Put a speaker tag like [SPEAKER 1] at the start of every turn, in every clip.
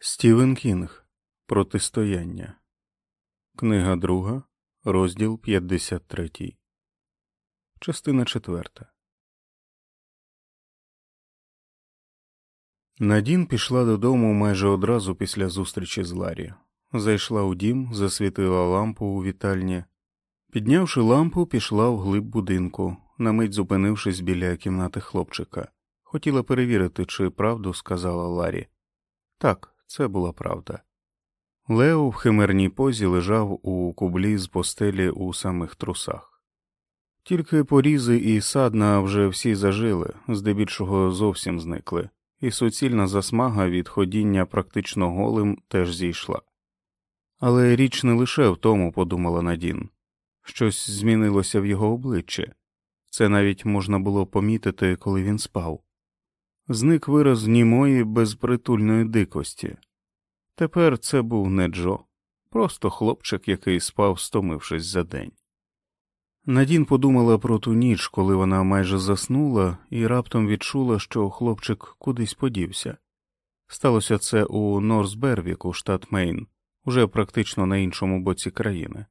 [SPEAKER 1] Стівен Кінг Протистояння. Книга друга, розділ 53. Частина четверта. Надін пішла додому майже одразу після зустрічі з Ларі. Зайшла у дім, засвітила лампу у вітальні. Піднявши лампу, пішла в глиб будинку, на мить зупинившись біля кімнати хлопчика. Хотіла перевірити, чи правду сказала Ларі. Так, це була правда. Лео в химерній позі лежав у кублі з постелі у самих трусах. Тільки порізи і садна вже всі зажили, здебільшого зовсім зникли, і суцільна засмага від ходіння практично голим теж зійшла. Але річ не лише в тому, подумала Надін, щось змінилося в його обличчі, це навіть можна було помітити, коли він спав. Зник вираз німої безпритульної дикості. Тепер це був не Джо, просто хлопчик, який спав, стомившись за день. Надін подумала про ту ніч, коли вона майже заснула, і раптом відчула, що хлопчик кудись подівся. Сталося це у Норсбервіку, штат Мейн, уже практично на іншому боці країни.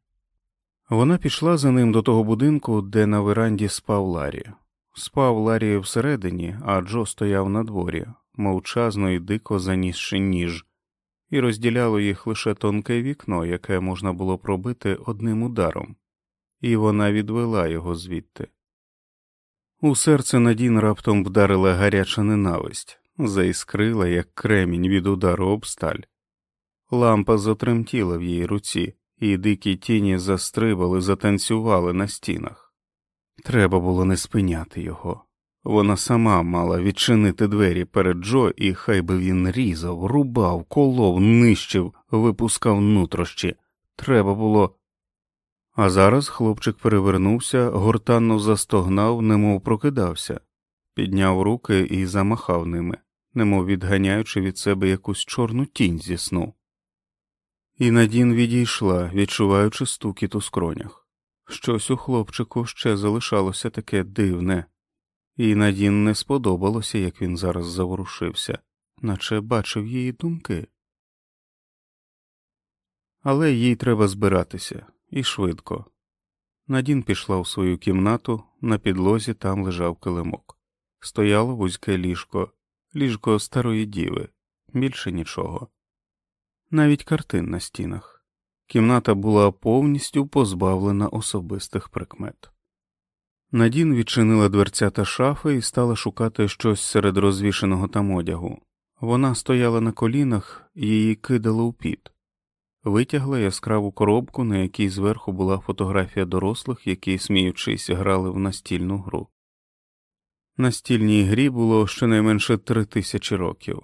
[SPEAKER 1] Вона пішла за ним до того будинку, де на веранді спав Ларі. Спав Ларі всередині, а Джо стояв на дворі, мовчазно і дико занісши ніж, і розділяло їх лише тонке вікно, яке можна було пробити одним ударом, і вона відвела його звідти. У серце Надін раптом вдарила гаряча ненависть, заіскрила, як кремінь від удару об сталь. Лампа затремтіла в її руці, і дикі тіні застрибали, затанцювали на стінах. Треба було не спиняти його. Вона сама мала відчинити двері перед Джо, і хай би він різав, рубав, колов, нищив, випускав нутрощі. Треба було. А зараз хлопчик перевернувся, гортанно застогнав, немов прокидався, підняв руки і замахав ними, немов відганяючи від себе якусь чорну тінь зі сну. І Надін відійшла, відчуваючи стукіт у скронях. Щось у хлопчику ще залишалося таке дивне, і Надін не сподобалося, як він зараз заворушився, наче бачив її думки. Але їй треба збиратися і швидко. Надін пішла в свою кімнату, на підлозі там лежав килимок. Стояло вузьке ліжко, ліжко старої діви, більше нічого, навіть картин на стінах. Кімната була повністю позбавлена особистих прикмет. Надін відчинила дверцята шафи і стала шукати щось серед розвішеного там одягу. Вона стояла на колінах її кидало у піт, витягла яскраву коробку, на якій зверху була фотографія дорослих, які, сміючись, грали в настільну гру. Настільній грі було щонайменше три тисячі років.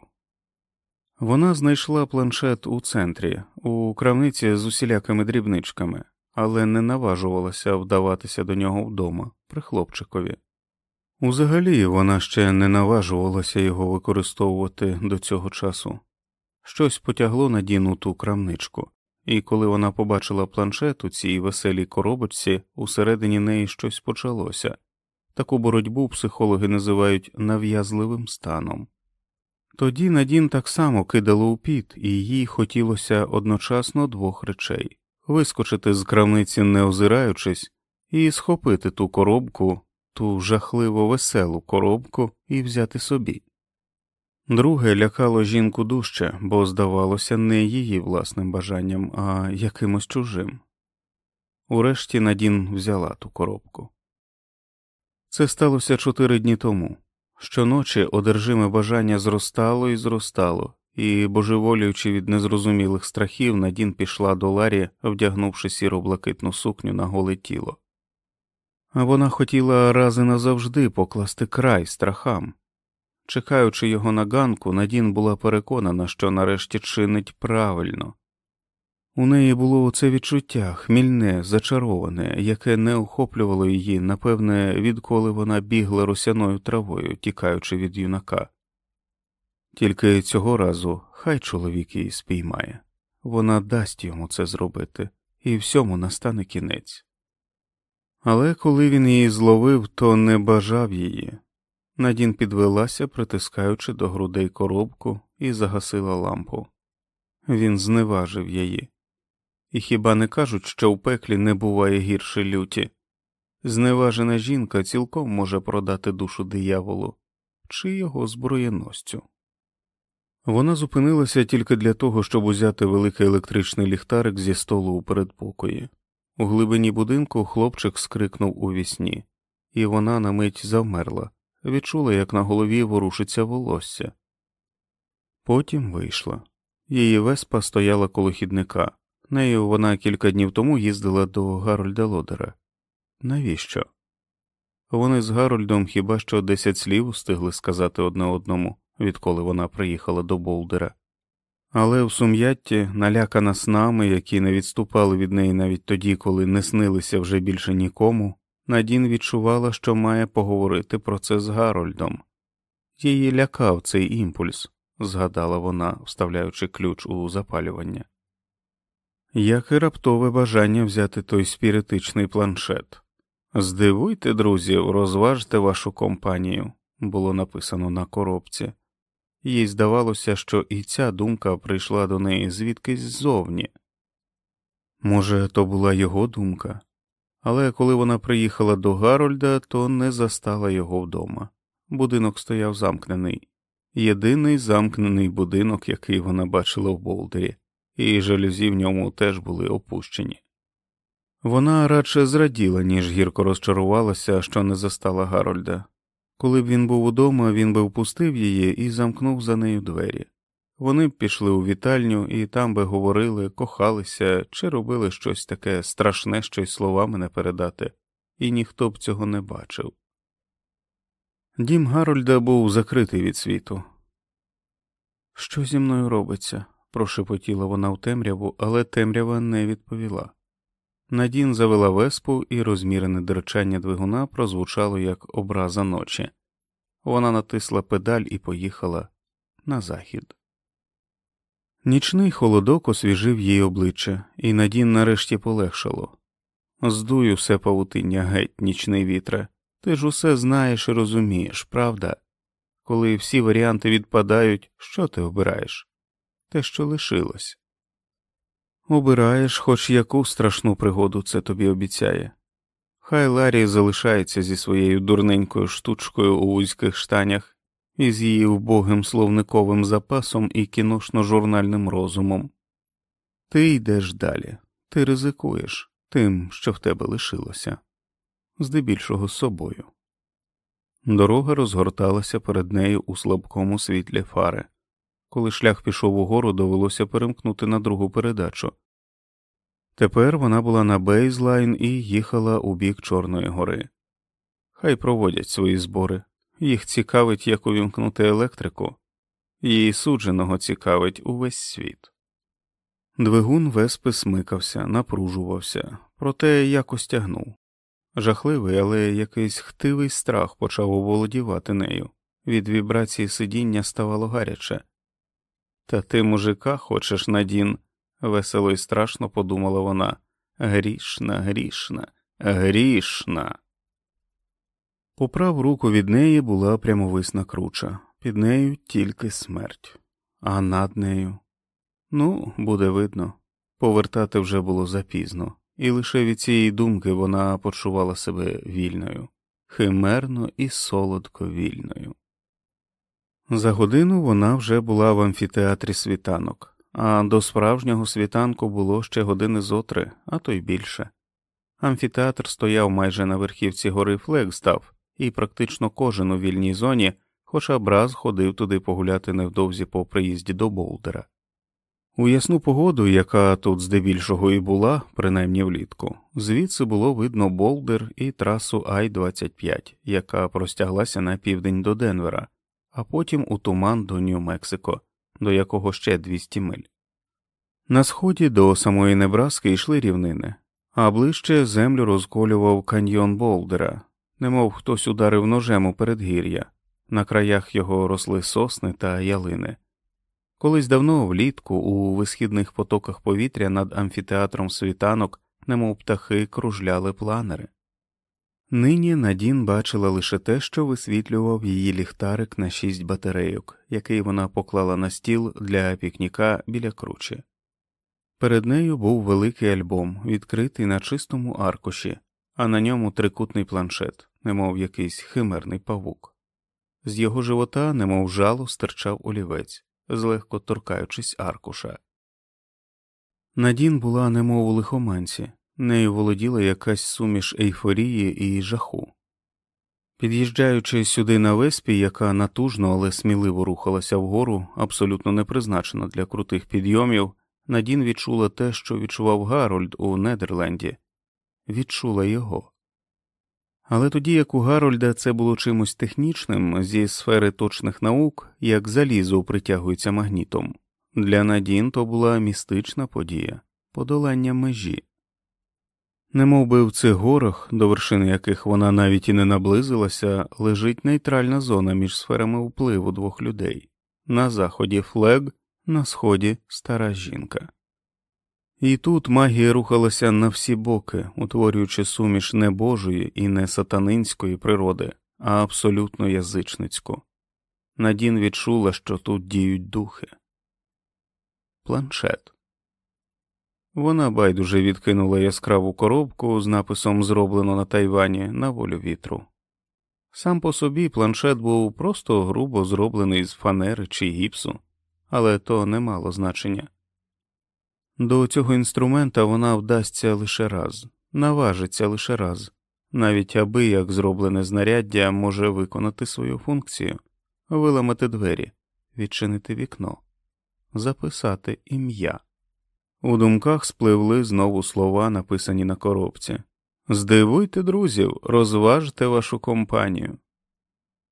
[SPEAKER 1] Вона знайшла планшет у центрі, у крамниці з усілякими дрібничками, але не наважувалася вдаватися до нього вдома, при хлопчикові. Узагалі вона ще не наважувалася його використовувати до цього часу. Щось потягло на Діну ту крамничку, і коли вона побачила планшет у цій веселій коробочці, усередині неї щось почалося. Таку боротьбу психологи називають нав'язливим станом. Тоді Надін так само кидало у піт, і їй хотілося одночасно двох речей вискочити з крамниці, не озираючись, і схопити ту коробку, ту жахливо веселу коробку і взяти собі. Друге лякало жінку дужче, бо здавалося не її власним бажанням, а якимось чужим. Урешті Надін взяла ту коробку. Це сталося чотири дні тому. Щоночі одержиме бажання зростало і зростало, і, божеволюючи від незрозумілих страхів, Надін пішла до Ларі, вдягнувши сіро блакитну сукню на голе тіло. А вона хотіла раз і назавжди покласти край страхам. Чекаючи його на ганку, Надін була переконана, що нарешті чинить правильно. У неї було це відчуття хмільне, зачароване, яке не охоплювало її, напевне, відколи вона бігла росяною травою, тікаючи від юнака. Тільки цього разу хай чоловік її спіймає, вона дасть йому це зробити, і всьому настане кінець. Але коли він її зловив, то не бажав її. Надін підвелася, притискаючи до грудей коробку, і загасила лампу. він зневажив її. І хіба не кажуть, що в пеклі не буває гірше люті? Зневажена жінка цілком може продати душу дияволу чи його зброєносцю. Вона зупинилася тільки для того, щоб узяти великий електричний ліхтарик зі столу у передпокої. У глибині будинку хлопчик скрикнув у вісні, і вона на мить завмерла, відчула, як на голові ворушиться волосся. Потім вийшла. Її веспа стояла коло хідника. Нею вона кілька днів тому їздила до Гарольда Лодера. Навіщо? Вони з Гарольдом хіба що десять слів встигли сказати одне одному, відколи вона приїхала до Болдера. Але в сум'ятті, налякана снами, які не відступали від неї навіть тоді, коли не снилися вже більше нікому, Надін відчувала, що має поговорити про це з Гарольдом. Її лякав цей імпульс, згадала вона, вставляючи ключ у запалювання. Як і раптове бажання взяти той спіритичний планшет. Здивуйте, друзів, розважте вашу компанію, було написано на коробці. Їй здавалося, що і ця думка прийшла до неї звідкись ззовні. Може, то була його думка, але коли вона приїхала до Гарольда, то не застала його вдома. Будинок стояв замкнений, єдиний замкнений будинок, який вона бачила в Болдері, і жалюзі в ньому теж були опущені. Вона радше зраділа, ніж гірко розчарувалася, що не застала Гарольда. Коли б він був удома, він би впустив її і замкнув за нею двері. Вони б пішли у вітальню і там би говорили, кохалися чи робили щось таке страшне, що й словами не передати, і ніхто б цього не бачив. Дім Гарольда був закритий від світу. Що зі мною робиться? Прошепотіла вона в темряву, але темрява не відповіла. Надін завела веспу, і розмірене дерчання двигуна прозвучало як образа ночі. Вона натисла педаль і поїхала на захід. Нічний холодок освіжив їй обличчя, і Надін нарешті полегшало. Здуй усе павутиння геть, нічний вітре. Ти ж усе знаєш і розумієш, правда? Коли всі варіанти відпадають, що ти обираєш? Те, що лишилось. Обираєш хоч яку страшну пригоду це тобі обіцяє. Хай Ларі залишається зі своєю дурненькою штучкою у вузьких штанях і з її вбогим словниковим запасом і кіношно-журнальним розумом. Ти йдеш далі, ти ризикуєш тим, що в тебе лишилося, здебільшого собою. Дорога розгорталася перед нею у слабкому світлі фари. Коли шлях пішов угору, довелося перемкнути на другу передачу. Тепер вона була на Бейзлайн і їхала у бік Чорної гори. Хай проводять свої збори. Їх цікавить, як увімкнути електрику, її судженого цікавить увесь світ. Двигун веспи смикався, напружувався, проте якось тягнув. Жахливий, але якийсь хтивий страх почав оволодівати нею. Від вібрації сидіння ставало гаряче. Та ти, мужика, хочеш Надін, весело і страшно подумала вона. Грішна, грішна, грішна. По праву руку від неї була прямовисна круча, під нею тільки смерть, а над нею. Ну, буде видно, повертати вже було запізно, і лише від цієї думки вона почувала себе вільною, химерно і солодко вільною. За годину вона вже була в амфітеатрі світанок, а до справжнього світанку було ще години зотри, а то й більше. Амфітеатр стояв майже на верхівці гори Флегстав, і практично кожен у вільній зоні, хоча б раз ходив туди погуляти невдовзі по приїзді до Болдера. У ясну погоду, яка тут здебільшого і була, принаймні влітку, звідси було видно Болдер і трасу Ай 25 яка простяглася на південь до Денвера а потім у туман до Нью-Мексико, до якого ще 200 миль. На сході до самої Небраски йшли рівнини, а ближче землю розколював каньйон Болдера, немов хтось ударив ножем у передгір'я, на краях його росли сосни та ялини. Колись давно влітку у висхідних потоках повітря над амфітеатром світанок, немов птахи кружляли планери. Нині Надін бачила лише те, що висвітлював її ліхтарик на шість батарейок, який вона поклала на стіл для пікніка біля кручі. Перед нею був великий альбом, відкритий на чистому аркуші, а на ньому трикутний планшет, немов якийсь химерний павук. З його живота, немов жало, стирчав олівець, злегко торкаючись аркуша. Надін була немов у лихоманці, нею володіла якась суміш ейфорії і жаху. Під'їжджаючи сюди на веспі, яка натужно, але сміливо рухалася вгору, абсолютно не призначена для крутих підйомів, Надін відчула те, що відчував Гарольд у Недерленді, відчула його. Але тоді як у Гарольда це було чимось технічним зі сфери точних наук, як залізо притягується магнітом, для Надін то була містична подія, подолання межі. Немов би в цих горах, до вершини яких вона навіть і не наблизилася, лежить нейтральна зона між сферами впливу двох людей на заході флег, на сході стара жінка. І тут магія рухалася на всі боки, утворюючи суміш не божої і не сатанинської природи, а абсолютно язичницьку. Надін відчула, що тут діють духи. Планшет. Вона байдуже відкинула яскраву коробку з написом Зроблено на Тайвані на волю вітру. Сам по собі планшет був просто грубо зроблений з фанери чи гіпсу, але то не мало значення. До цього інструмента вона вдасться лише раз, наважиться лише раз, навіть аби як зроблене знаряддя може виконати свою функцію, виламати двері, відчинити вікно, записати ім'я. У думках спливли знову слова, написані на коробці Здивуйте друзів, розважте вашу компанію.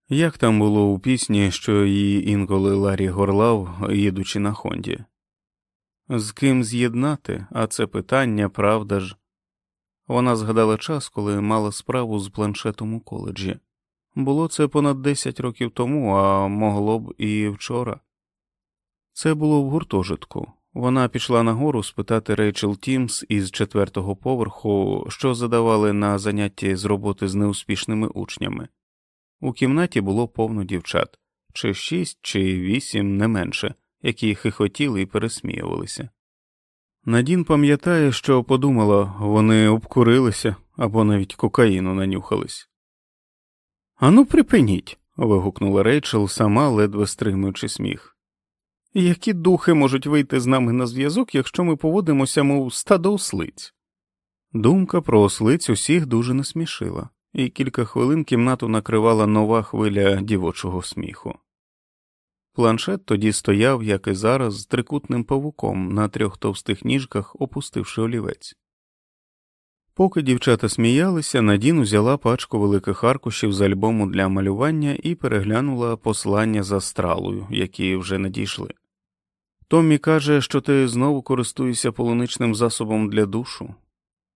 [SPEAKER 1] Як там було у пісні, що її інколи Ларі горлав, їдучи на Хонді? З ким з'єднати, а це питання, правда ж. Вона згадала час, коли мала справу з планшетом у коледжі. Було це понад 10 років тому, а могло б і вчора. Це було в гуртожитку. Вона пішла нагору спитати Рейчел Тімс із четвертого поверху, що задавали на занятті з роботи з неуспішними учнями. У кімнаті було повно дівчат чи шість, чи вісім, не менше, які хихотіли і пересміювалися. Надін пам'ятає, що подумала, вони обкурилися або навіть кокаїну нанюхались. Ану, припиніть. вигукнула Рейчел, сама ледве стримуючи сміх. Які духи можуть вийти з нами на зв'язок, якщо ми поводимося, мов стадо ослиць? Думка про ослиць усіх дуже насмішила, і кілька хвилин кімнату накривала нова хвиля дівочого сміху. Планшет тоді стояв, як і зараз, з трикутним павуком на трьох товстих ніжках, опустивши олівець. Поки дівчата сміялися, Надін узяла пачку великих аркушів з альбому для малювання і переглянула послання за стралою, які вже надійшли. Томмі каже, що ти знову користуєшся полуничним засобом для душу.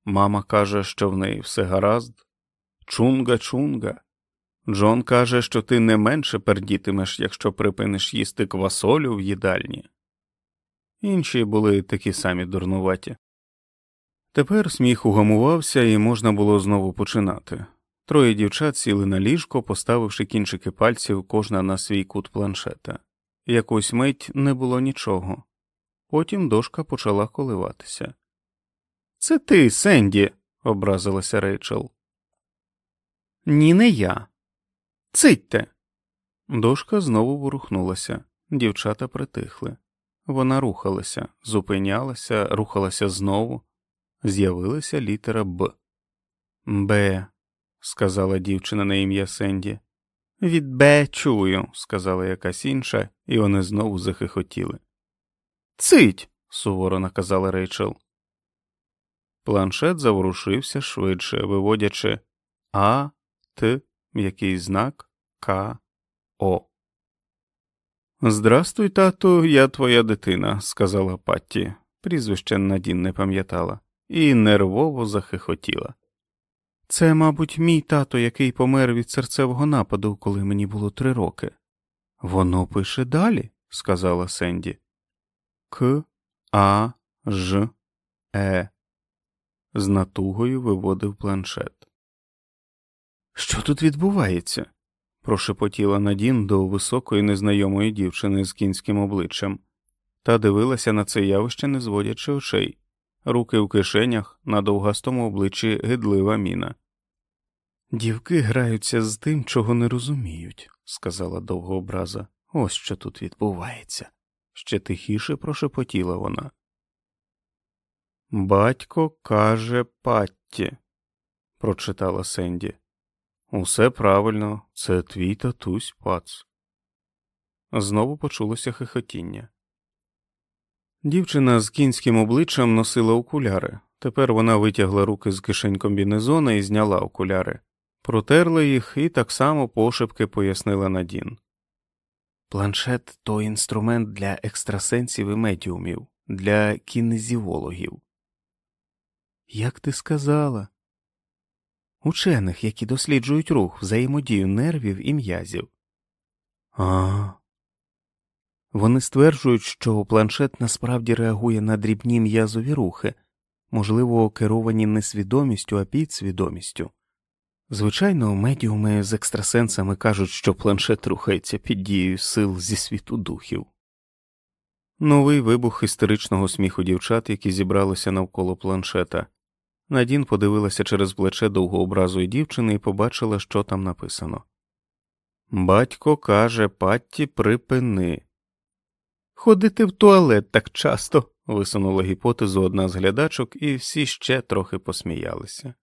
[SPEAKER 1] Мама каже, що в неї все гаразд. Чунга чунга. Джон каже, що ти не менше пердітимеш, якщо припиниш їсти квасолю в їдальні. Інші були такі самі дурнуваті. Тепер сміх угамувався, і можна було знову починати. Троє дівчат сіли на ліжко, поставивши кінчики пальців кожна на свій кут планшета. Якусь мить не було нічого. Потім дошка почала коливатися. Це ти, Сенді, образилася Рейчел. Ні, не я. Цитьте. Дошка знову ворухнулася. Дівчата притихли. Вона рухалася, зупинялася, рухалася знову. З'явилася літера Б. Б, сказала дівчина на ім'я Сенді. Від Б чую, сказала якась інша, і вони знову захихотіли. Цить. суворо наказала Рейчел. Планшет заворушився швидше, виводячи А, Т, який знак К, О. Здрастуй, тату, я твоя дитина, сказала Патті. Прізвище Надін не пам'ятала, і нервово захихотіла. Це, мабуть, мій тато, який помер від серцевого нападу, коли мені було три роки. Воно пише далі, сказала Сенді. К, А, Ж, Е. З натугою виводив планшет. Що тут відбувається? прошепотіла Надін до високої незнайомої дівчини з кінським обличчям, та дивилася на це явище, не зводячи очей, руки в кишенях, на довгастому обличчі гидлива міна. Дівки граються з тим, чого не розуміють, сказала довгообраза. Ось що тут відбувається. Ще тихіше прошепотіла вона. Батько каже Патті, прочитала Сенді. Усе правильно, це твій татусь пац. Знову почулося хихотіння. Дівчина з кінським обличчям носила окуляри. Тепер вона витягла руки з кишень комбінезона і зняла окуляри, протерла їх і так само пошепки пояснила Надін. Планшет то інструмент для екстрасенсів і медіумів, для кінезіологів. Як ти сказала? Учених, які досліджують рух, взаємодію нервів і м'язів. А. Вони стверджують, що планшет насправді реагує на дрібні м'язові рухи, можливо, керовані не свідомістю, а підсвідомістю. Звичайно, медіуми з екстрасенсами кажуть, що планшет рухається під дією сил зі світу духів. Новий вибух істеричного сміху дівчат, які зібралися навколо планшета. Надін подивилася через плече довгообразої дівчини і побачила, що там написано. Батько каже Патті, припини. Ходити в туалет так часто, висунула гіпотезу одна з глядачок, і всі ще трохи посміялися.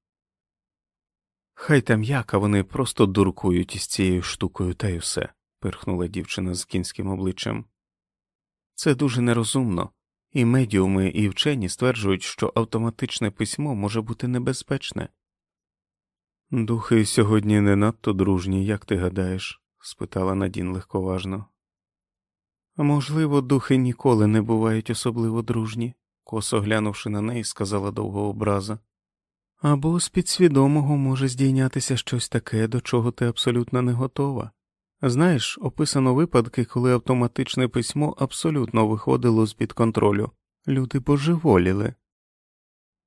[SPEAKER 1] Хай там як, а вони просто дуркують із цією штукою, та й усе, пирхнула дівчина з кінським обличчям. Це дуже нерозумно, і медіуми, і вчені стверджують, що автоматичне письмо може бути небезпечне. Духи сьогодні не надто дружні, як ти гадаєш? спитала Надін легковажно. Можливо, духи ніколи не бувають особливо дружні, косо глянувши на неї, сказала довгообраза. Або з підсвідомого може здійнятися щось таке, до чого ти абсолютно не готова. Знаєш, описано випадки, коли автоматичне письмо абсолютно виходило з під контролю, люди божеволіли.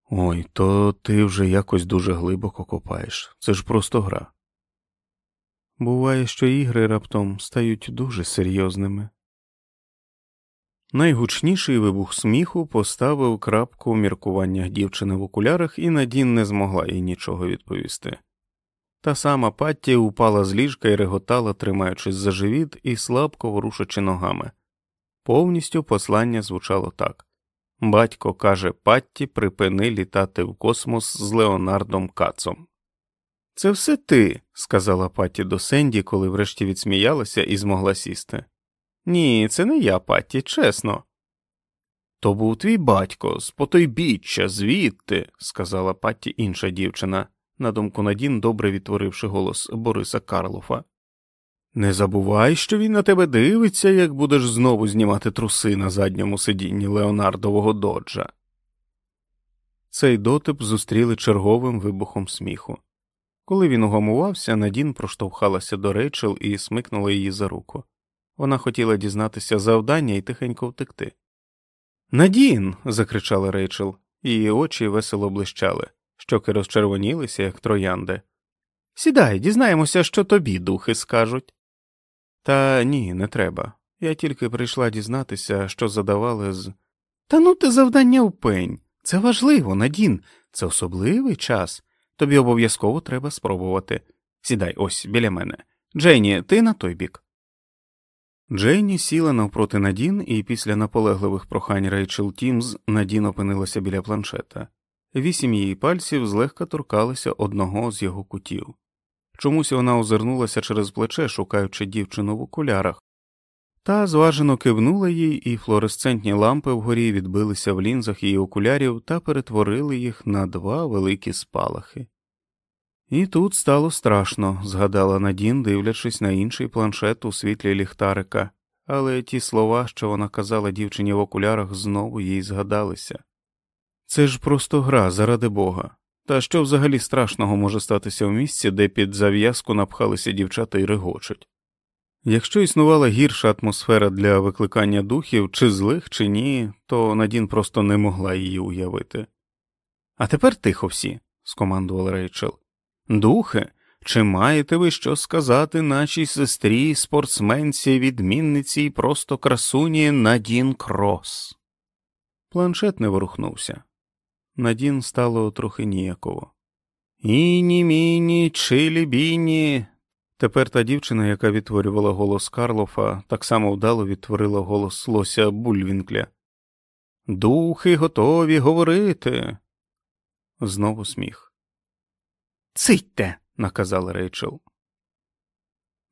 [SPEAKER 1] Ой, то ти вже якось дуже глибоко копаєш, це ж просто гра. Буває, що ігри раптом стають дуже серйозними. Найгучніший вибух сміху поставив крапку в міркуваннях дівчини в окулярах, і Надін не змогла їй нічого відповісти. Та сама Патті упала з ліжка і реготала, тримаючись за живіт і слабко ворушачи ногами. Повністю послання звучало так Батько каже Патті, припини літати в космос з Леонардом Кацом. Це все ти, сказала Патті до Сенді, коли врешті відсміялася і змогла сісти. Ні, це не я, Патті, чесно. То був твій батько, з потойбіччя, звідти, сказала Патті інша дівчина, на думку Надін, добре відтворивши голос Бориса Карлофа. Не забувай, що він на тебе дивиться, як будеш знову знімати труси на задньому сидінні Леонардового доджа. Цей дотип зустріли черговим вибухом сміху. Коли він угамувався, Надін проштовхалася до Рейчел і смикнула її за руку. Вона хотіла дізнатися завдання і тихенько втекти. Надін. закричала Рейчел, її очі весело блищали, щоки розчервонілися, як троянди. Сідай, дізнаємося, що тобі духи скажуть. Та ні, не треба. Я тільки прийшла дізнатися, що задавали з. Та ну ти завдання в пень. Це важливо, Надін, це особливий час. Тобі обов'язково треба спробувати. Сідай ось біля мене. Джейні, ти на той бік. Джейні сіла навпроти Надін, і після наполегливих прохань Рейчел Тімз Надін опинилася біля планшета. Вісім її пальців злегка торкалися одного з його кутів. Чомусь вона озирнулася через плече, шукаючи дівчину в окулярах, та зважено кивнула їй, і флуоресцентні лампи вгорі відбилися в лінзах її окулярів та перетворили їх на два великі спалахи. І тут стало страшно, згадала Надін, дивлячись на інший планшет у світлі ліхтарика, але ті слова, що вона казала дівчині в окулярах, знову їй згадалися. Це ж просто гра, заради бога. Та що взагалі страшного може статися в місці, де під зав'язку напхалися дівчата і регочуть? Якщо існувала гірша атмосфера для викликання духів, чи злих, чи ні, то Надін просто не могла її уявити. А тепер тихо всі, скомандувала Рейчел. Духи, Чи маєте ви що сказати нашій сестрі, спортсменці, відмінниці і просто красуні Надін Крос? Планшет не ворухнувся. Надін стало трохи ніяково. Іні міні, чилі біні. Тепер та дівчина, яка відтворювала голос Карлофа, так само вдало відтворила голос лося Бульвінкля. Духи готові говорити. Знову сміх. Цитьте, наказала Рейчел.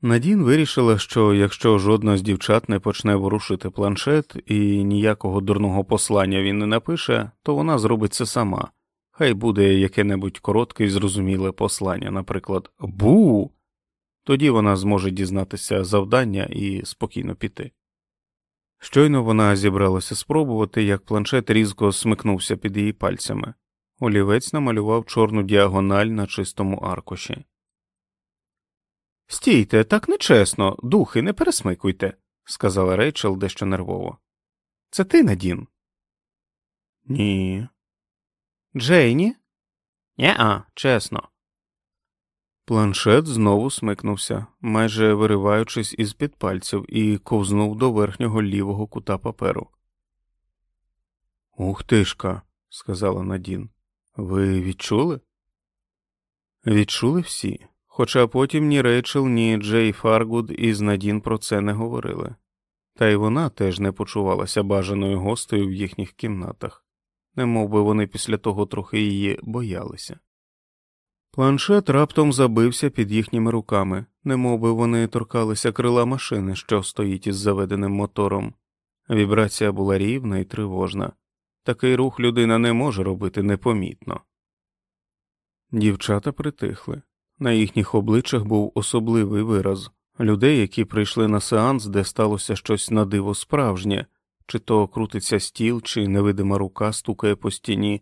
[SPEAKER 1] Надін вирішила, що якщо жодна з дівчат не почне ворушити планшет і ніякого дурного послання він не напише, то вона зробить це сама. Хай буде яке-небудь коротке і зрозуміле послання, наприклад, бу. Тоді вона зможе дізнатися завдання і спокійно піти. Щойно вона зібралася спробувати, як планшет різко смикнувся під її пальцями. Олівець намалював чорну діагональ на чистому аркуші. Стійте, так нечесно, духи, не пересмикуйте, сказала Рейчел дещо нервово. Це ти, Надін? Ні. Джейні? Нє-а, чесно. Планшет знову смикнувся, майже вириваючись із під пальців, і ковзнув до верхнього лівого кута паперу. Ух тишка, сказала Надін. Ви відчули? Відчули всі, хоча потім ні Рейчел, ні Джей Фаргуд із Надін про це не говорили, та й вона теж не почувалася бажаною гостею в їхніх кімнатах, немов би вони після того трохи її боялися. Планшет раптом забився під їхніми руками, немов би вони торкалися крила машини, що стоїть із заведеним мотором. Вібрація була рівна і тривожна. Такий рух людина не може робити непомітно. Дівчата притихли. На їхніх обличчях був особливий вираз людей, які прийшли на сеанс, де сталося щось на диво справжнє, чи то крутиться стіл, чи невидима рука стукає по стіні,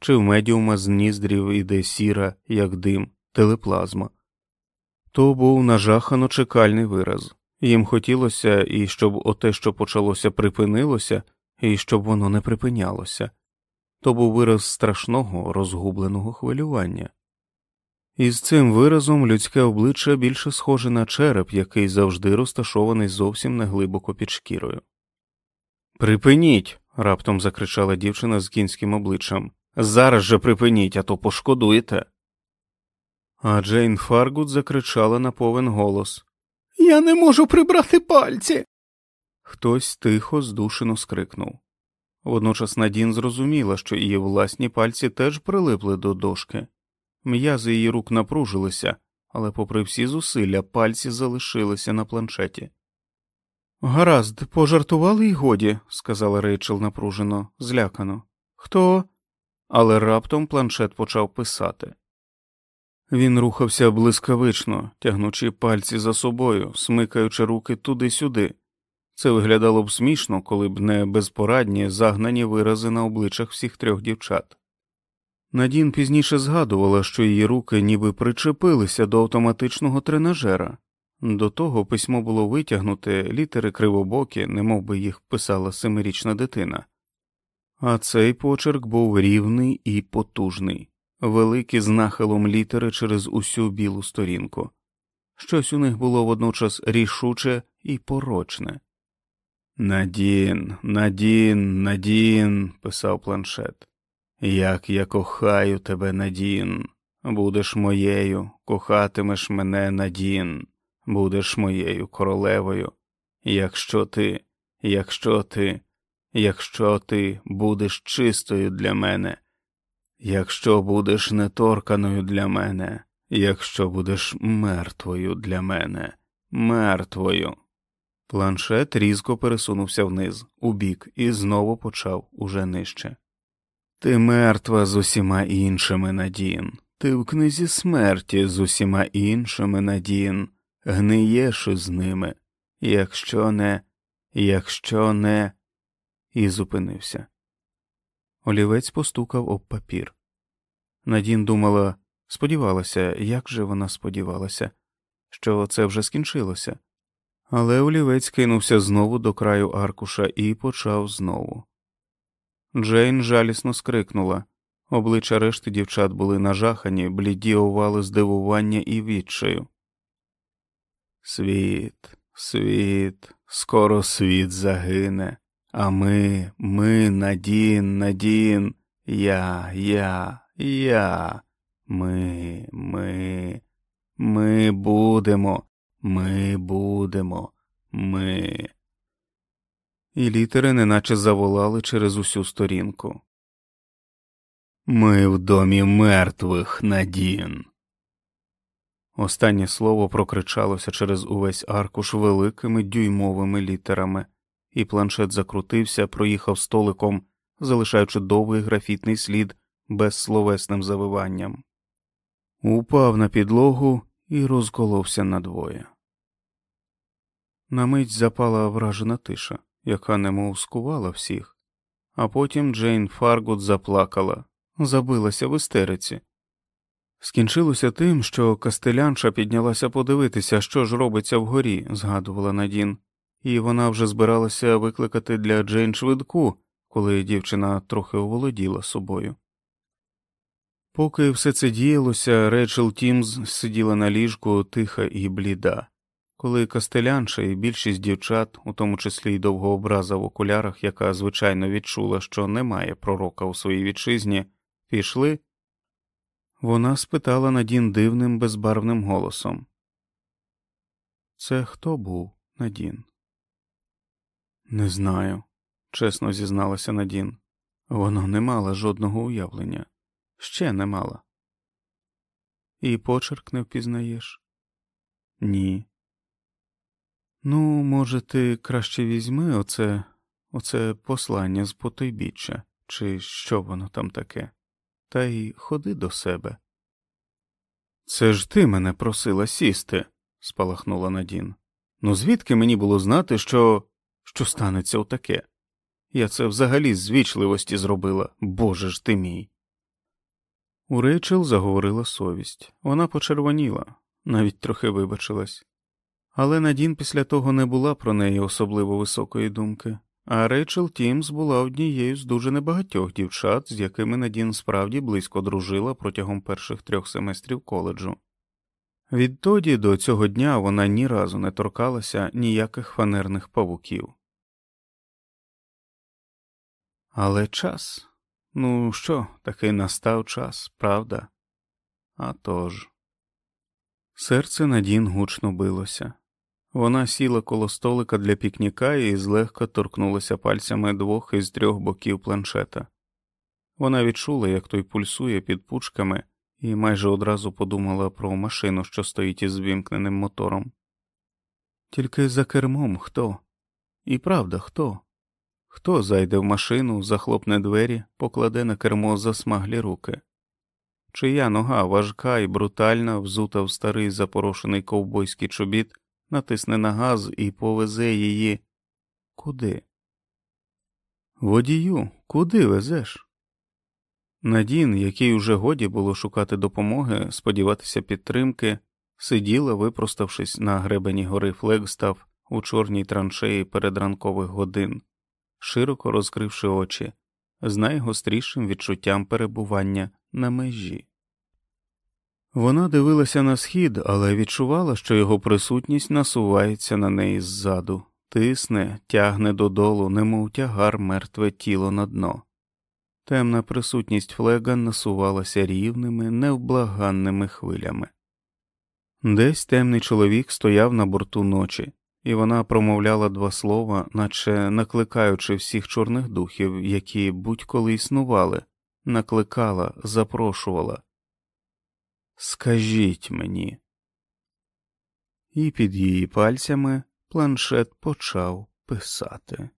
[SPEAKER 1] чи в медіума з ніздрів іде сіра, як дим, телеплазма. То був нажахано чекальний вираз. Їм хотілося і щоб оте, що почалося, припинилося, і щоб воно не припинялося. То був вираз страшного, розгубленого хвилювання. І з цим виразом людське обличчя більше схоже на череп, який завжди розташований зовсім неглибоко під шкірою. Припиніть. раптом закричала дівчина з кінським обличчям. Зараз же припиніть, а то пошкодуєте. А Джейн Фаргут закричала на повен голос Я не можу прибрати пальці. Хтось тихо, здушено скрикнув. Водночас Надін зрозуміла, що її власні пальці теж прилипли до дошки. М'язи її рук напружилися, але, попри всі зусилля, пальці залишилися на планшеті. Гаразд, пожартували й годі, сказала Рейчел напружено, злякано. Хто? Але раптом планшет почав писати. Він рухався блискавично, тягнучи пальці за собою, смикаючи руки туди-сюди. Це виглядало б смішно, коли б не безпорадні, загнані вирази на обличчях всіх трьох дівчат. Надін пізніше згадувала, що її руки ніби причепилися до автоматичного тренажера. До того письмо було витягнуте, літери кривобокі, немов би їх писала семирічна дитина. А цей почерк був рівний і потужний, великі з нахилом літери через усю білу сторінку. Щось у них було водночас рішуче і порочне. Надін, Надін, Надін, писав планшет. Як я кохаю тебе, Надін, будеш моєю, кохатимеш мене Надін, будеш моєю королевою. Якщо ти, якщо ти, якщо ти будеш чистою для мене, якщо будеш неторканою для мене, якщо будеш мертвою для мене, мертвою. Планшет різко пересунувся вниз, у бік, і знову почав уже нижче. Ти мертва з усіма іншими Надін, ти в книзі смерті з усіма іншими Надін, гниєш із ними, якщо не, якщо не. І зупинився. Олівець постукав об папір. Надін думала, сподівалася, як же вона сподівалася, що це вже скінчилося. Але олівець кинувся знову до краю аркуша і почав знову. Джейн жалісно скрикнула. Обличчя решти дівчат були нажахані, бліді овали здивування і відчаю. Світ, світ, скоро світ загине, а ми, ми, Надін, Надін, я, я, я, ми, ми, ми будемо, ми будемо, ми. І літери неначе заволали через усю сторінку. Ми в домі мертвих, Надін. Останнє слово прокричалося через увесь аркуш великими дюймовими літерами, і планшет закрутився, проїхав столиком, залишаючи довгий графітний слід безсловесним завиванням. Упав на підлогу і розколовся надвоє. На мить запала вражена тиша, яка немов скувала всіх, а потім Джейн Фаргут заплакала, забилася в істериці. Скінчилося тим, що кастелянша піднялася подивитися, що ж робиться вгорі, згадувала Надін, і вона вже збиралася викликати для Джейн швидку, коли дівчина трохи оволоділа собою. Поки все це діялося, Рейчел Тімз сиділа на ліжку тиха і бліда. Коли кастелянша і більшість дівчат, у тому числі й довгообраза в окулярах, яка звичайно відчула, що немає пророка у своїй вітчизні, пішли, вона спитала Надін дивним безбарвним голосом. Це хто був, Надін? Не знаю, чесно зізналася Надін. Вона не мала жодного уявлення, ще не мала. І почерк не впізнаєш? Ні. Ну, може, ти краще візьми оце, оце послання з потойбіччя, чи що воно там таке, та й ходи до себе. Це ж ти мене просила сісти, спалахнула Надін. Ну звідки мені було знати, що що станеться отаке? Я це взагалі з звічливості зробила, боже ж ти мій. У Рейчел заговорила совість. Вона почервоніла, навіть трохи вибачилась. Але Надін після того не була про неї особливо високої думки, а Рейчел Тімс була однією з дуже небагатьох дівчат, з якими Надін справді близько дружила протягом перших трьох семестрів коледжу. Відтоді до цього дня вона ні разу не торкалася ніяких фанерних павуків. Але час ну що, такий настав час, правда? А тож. Серце Надін гучно билося. Вона сіла коло столика для пікніка і злегка торкнулася пальцями двох із трьох боків планшета. Вона відчула, як той пульсує під пучками, і майже одразу подумала про машину, що стоїть із вімкненим мотором. Тільки за кермом хто? І правда, хто? Хто зайде в машину, захлопне двері, покладе на кермо засмаглі руки? Чия нога важка і брутальна, взута в старий запорошений ковбойський чобіт, натисне на газ і повезе її куди? Водію, куди везеш? Надін, якій уже годі було шукати допомоги, сподіватися підтримки, сиділа, випроставшись на гребені гори Флегстав у чорній траншеї передранкових годин, широко розкривши очі, з найгострішим відчуттям перебування на межі. Вона дивилася на схід, але відчувала, що його присутність насувається на неї ззаду, тисне, тягне додолу, немов тягар мертве тіло на дно. Темна присутність флега насувалася рівними, невблаганними хвилями. Десь темний чоловік стояв на борту ночі, і вона промовляла два слова, наче накликаючи всіх чорних духів, які будь-коли існували, накликала, запрошувала. Скажіть мені. І під її пальцями планшет почав писати.